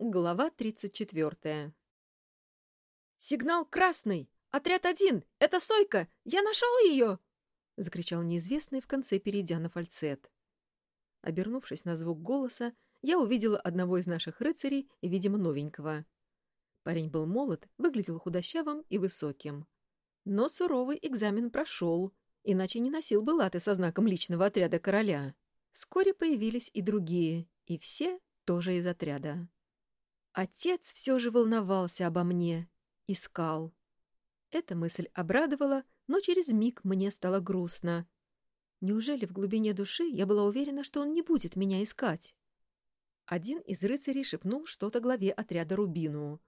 Глава 34. «Сигнал красный! Отряд один! Это Сойка! Я нашел ее!» — закричал неизвестный в конце, перейдя на фальцет. Обернувшись на звук голоса, я увидела одного из наших рыцарей, видимо, новенького. Парень был молод, выглядел худощавым и высоким. Но суровый экзамен прошел, иначе не носил бы латы со знаком личного отряда короля. Вскоре появились и другие, и все тоже из отряда. Отец все же волновался обо мне, искал. Эта мысль обрадовала, но через миг мне стало грустно. Неужели в глубине души я была уверена, что он не будет меня искать? Один из рыцарей шепнул что-то главе отряда Рубину.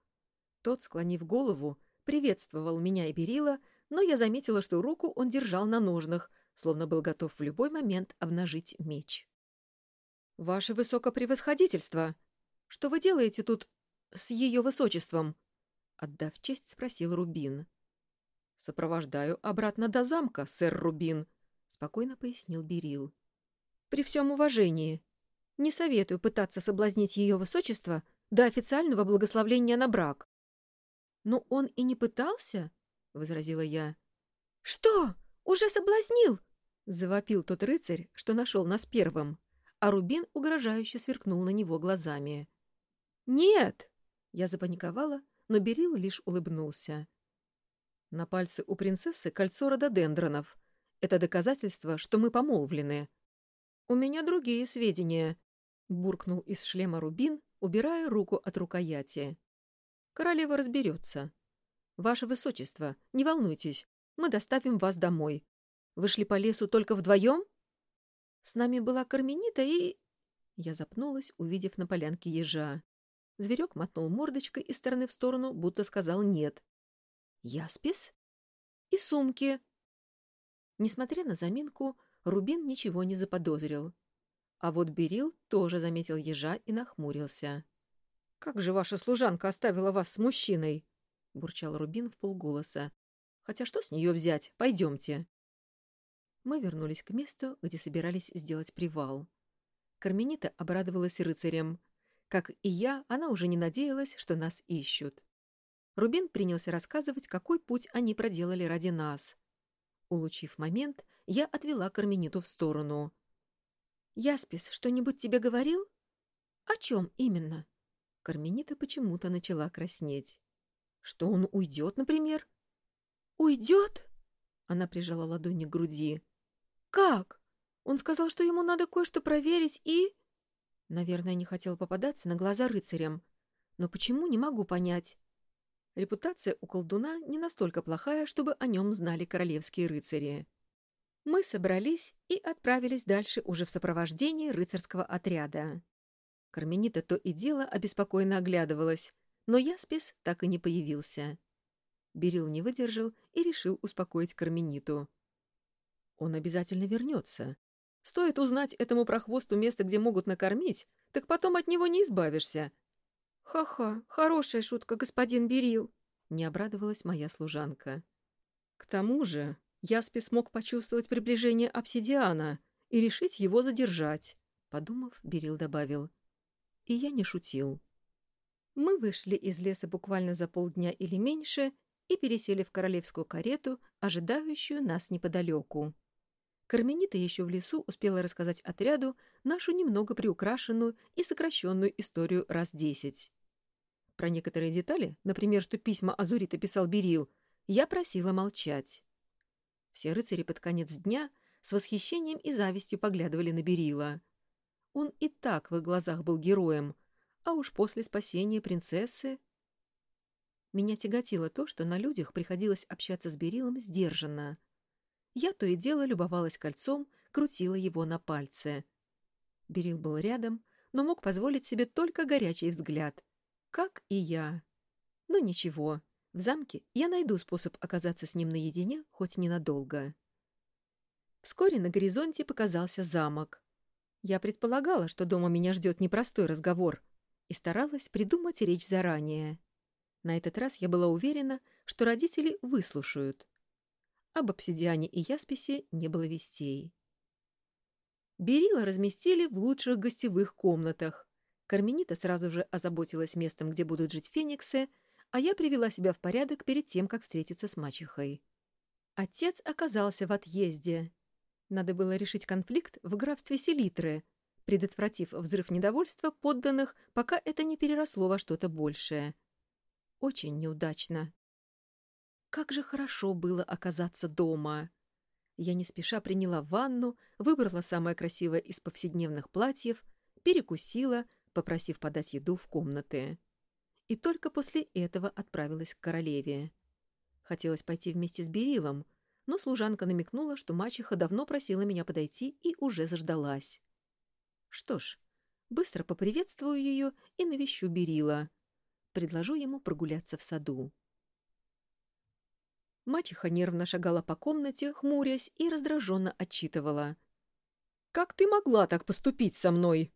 Тот, склонив голову, приветствовал меня и Берила, но я заметила, что руку он держал на ножнах, словно был готов в любой момент обнажить меч. «Ваше высокопревосходительство! Что вы делаете тут с ее высочеством?» Отдав честь, спросил Рубин. «Сопровождаю обратно до замка, сэр Рубин», — спокойно пояснил Берил. «При всем уважении. Не советую пытаться соблазнить ее высочество до официального благословления на брак». «Но он и не пытался?» — возразила я. «Что? Уже соблазнил?» — завопил тот рыцарь, что нашел нас первым, а Рубин угрожающе сверкнул на него глазами. «Нет!» Я запаниковала, но Берил лишь улыбнулся. На пальце у принцессы кольцо рододендронов. Это доказательство, что мы помолвлены. «У меня другие сведения», — буркнул из шлема Рубин, убирая руку от рукояти. «Королева разберется. Ваше Высочество, не волнуйтесь, мы доставим вас домой. Вы шли по лесу только вдвоем?» «С нами была Карменита и...» Я запнулась, увидев на полянке ежа. Зверек мотнул мордочкой из стороны в сторону, будто сказал «нет». «Яспис?» «И сумки». Несмотря на заминку, Рубин ничего не заподозрил. А вот Берил тоже заметил ежа и нахмурился. «Как же ваша служанка оставила вас с мужчиной?» — бурчал Рубин в полголоса. «Хотя что с нее взять? Пойдемте». Мы вернулись к месту, где собирались сделать привал. Карменита обрадовалась рыцарям — как и я, она уже не надеялась, что нас ищут. Рубин принялся рассказывать, какой путь они проделали ради нас. Улучив момент, я отвела Кармениту в сторону. «Яспис что-нибудь тебе говорил?» «О чем именно?» Карменита почему-то начала краснеть. «Что он уйдет, например?» «Уйдет?» Она прижала ладони к груди. «Как? Он сказал, что ему надо кое-что проверить и...» Наверное, не хотел попадаться на глаза рыцарям. Но почему, не могу понять. Репутация у колдуна не настолько плохая, чтобы о нем знали королевские рыцари. Мы собрались и отправились дальше уже в сопровождении рыцарского отряда. Карменита то и дело обеспокоенно оглядывалась, но Яспис так и не появился. Берил не выдержал и решил успокоить Кармениту. «Он обязательно вернется. Стоит узнать этому прохвосту место, где могут накормить, так потом от него не избавишься. «Ха-ха, хорошая шутка, господин Берил», — не обрадовалась моя служанка. К тому же Яспи смог почувствовать приближение обсидиана и решить его задержать, — подумав, Берил добавил. И я не шутил. Мы вышли из леса буквально за полдня или меньше и пересели в королевскую карету, ожидающую нас неподалеку. Карменита еще в лесу успела рассказать отряду нашу немного приукрашенную и сокращенную историю раз десять. Про некоторые детали, например, что письма Азурита писал Берил, я просила молчать. Все рыцари под конец дня с восхищением и завистью поглядывали на Берила. Он и так в их глазах был героем, а уж после спасения принцессы... Меня тяготило то, что на людях приходилось общаться с Берилом сдержанно — я то и дело любовалась кольцом, крутила его на пальце. Берил был рядом, но мог позволить себе только горячий взгляд. Как и я. Но ничего, в замке я найду способ оказаться с ним наедине хоть ненадолго. Вскоре на горизонте показался замок. Я предполагала, что дома меня ждет непростой разговор, и старалась придумать речь заранее. На этот раз я была уверена, что родители выслушают. Об обсидиане и ясписе не было вестей. Берила разместили в лучших гостевых комнатах. Карменита сразу же озаботилась местом, где будут жить фениксы, а я привела себя в порядок перед тем, как встретиться с мачехой. Отец оказался в отъезде. Надо было решить конфликт в графстве Селитры, предотвратив взрыв недовольства подданных, пока это не переросло во что-то большее. Очень неудачно. Как же хорошо было оказаться дома! Я не спеша приняла ванну, выбрала самое красивое из повседневных платьев, перекусила, попросив подать еду в комнаты. И только после этого отправилась к королеве. Хотелось пойти вместе с Берилом, но служанка намекнула, что мачеха давно просила меня подойти и уже заждалась. Что ж, быстро поприветствую ее и навещу Берила. Предложу ему прогуляться в саду. Мачеха нервно шагала по комнате, хмурясь, и раздраженно отчитывала. «Как ты могла так поступить со мной?»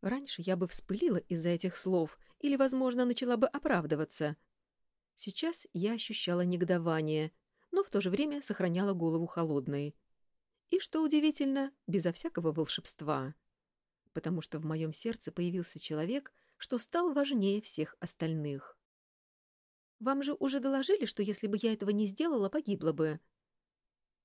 Раньше я бы вспылила из-за этих слов или, возможно, начала бы оправдываться. Сейчас я ощущала негодование, но в то же время сохраняла голову холодной. И, что удивительно, безо всякого волшебства. Потому что в моем сердце появился человек, что стал важнее всех остальных. Вам же уже доложили, что если бы я этого не сделала, погибла бы.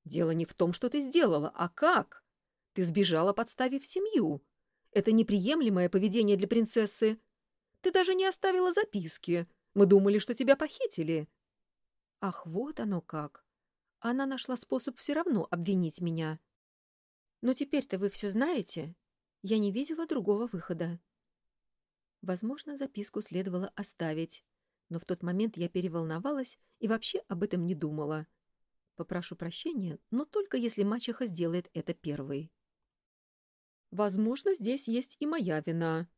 Дело не в том, что ты сделала, а как? Ты сбежала, подставив семью. Это неприемлемое поведение для принцессы. Ты даже не оставила записки. Мы думали, что тебя похитили. Ах, вот оно как. Она нашла способ все равно обвинить меня. Но теперь-то вы все знаете. Я не видела другого выхода. Возможно, записку следовало оставить, но в тот момент я переволновалась и вообще об этом не думала. Попрошу прощения, но только если мачеха сделает это первой. Возможно, здесь есть и моя вина.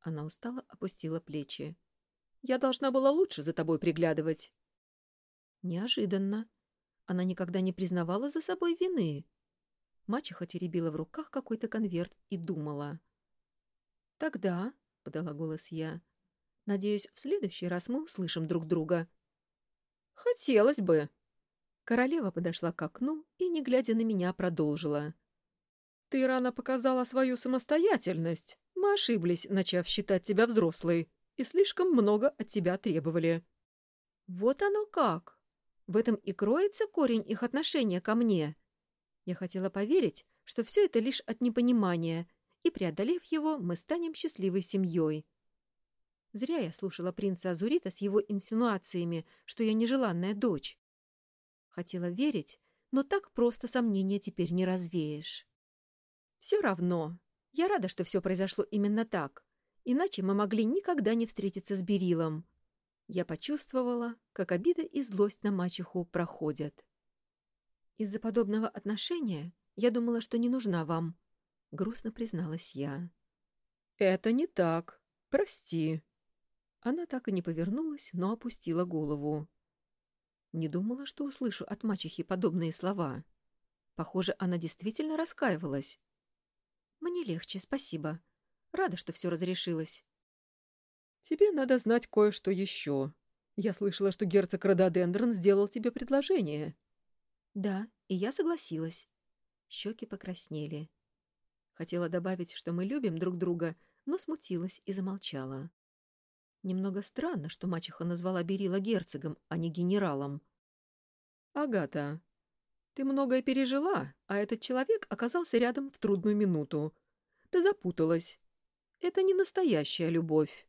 Она устало опустила плечи. Я должна была лучше за тобой приглядывать. Неожиданно. Она никогда не признавала за собой вины. Мачеха теребила в руках какой-то конверт и думала. «Тогда», — подала голос я, — «надеюсь, в следующий раз мы услышим друг друга». «Хотелось бы». Королева подошла к окну и, не глядя на меня, продолжила. Ты рано показала свою самостоятельность. Мы ошиблись, начав считать тебя взрослой, и слишком много от тебя требовали. Вот оно как. В этом и кроется корень их отношения ко мне. Я хотела поверить, что все это лишь от непонимания, и, преодолев его, мы станем счастливой семьей. Зря я слушала принца Азурита с его инсинуациями, что я нежеланная дочь. Хотела верить, но так просто сомнения теперь не развеешь. Все равно. Я рада, что все произошло именно так. Иначе мы могли никогда не встретиться с Берилом. Я почувствовала, как обида и злость на мачеху проходят. Из-за подобного отношения я думала, что не нужна вам. Грустно призналась я. Это не так. Прости. Она так и не повернулась, но опустила голову. Не думала, что услышу от мачехи подобные слова. Похоже, она действительно раскаивалась. Мне легче, спасибо. Рада, что все разрешилось. Тебе надо знать кое-что еще. Я слышала, что герцог Рододендрон сделал тебе предложение. Да, и я согласилась. Щеки покраснели. Хотела добавить, что мы любим друг друга, но смутилась и замолчала. Немного странно, что мачеха назвала Берила герцогом, а не генералом. «Агата, ты многое пережила, а этот человек оказался рядом в трудную минуту. Ты запуталась. Это не настоящая любовь.